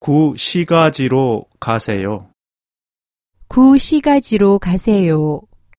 구 시가지로 가세요. 구 시가지로 가세요.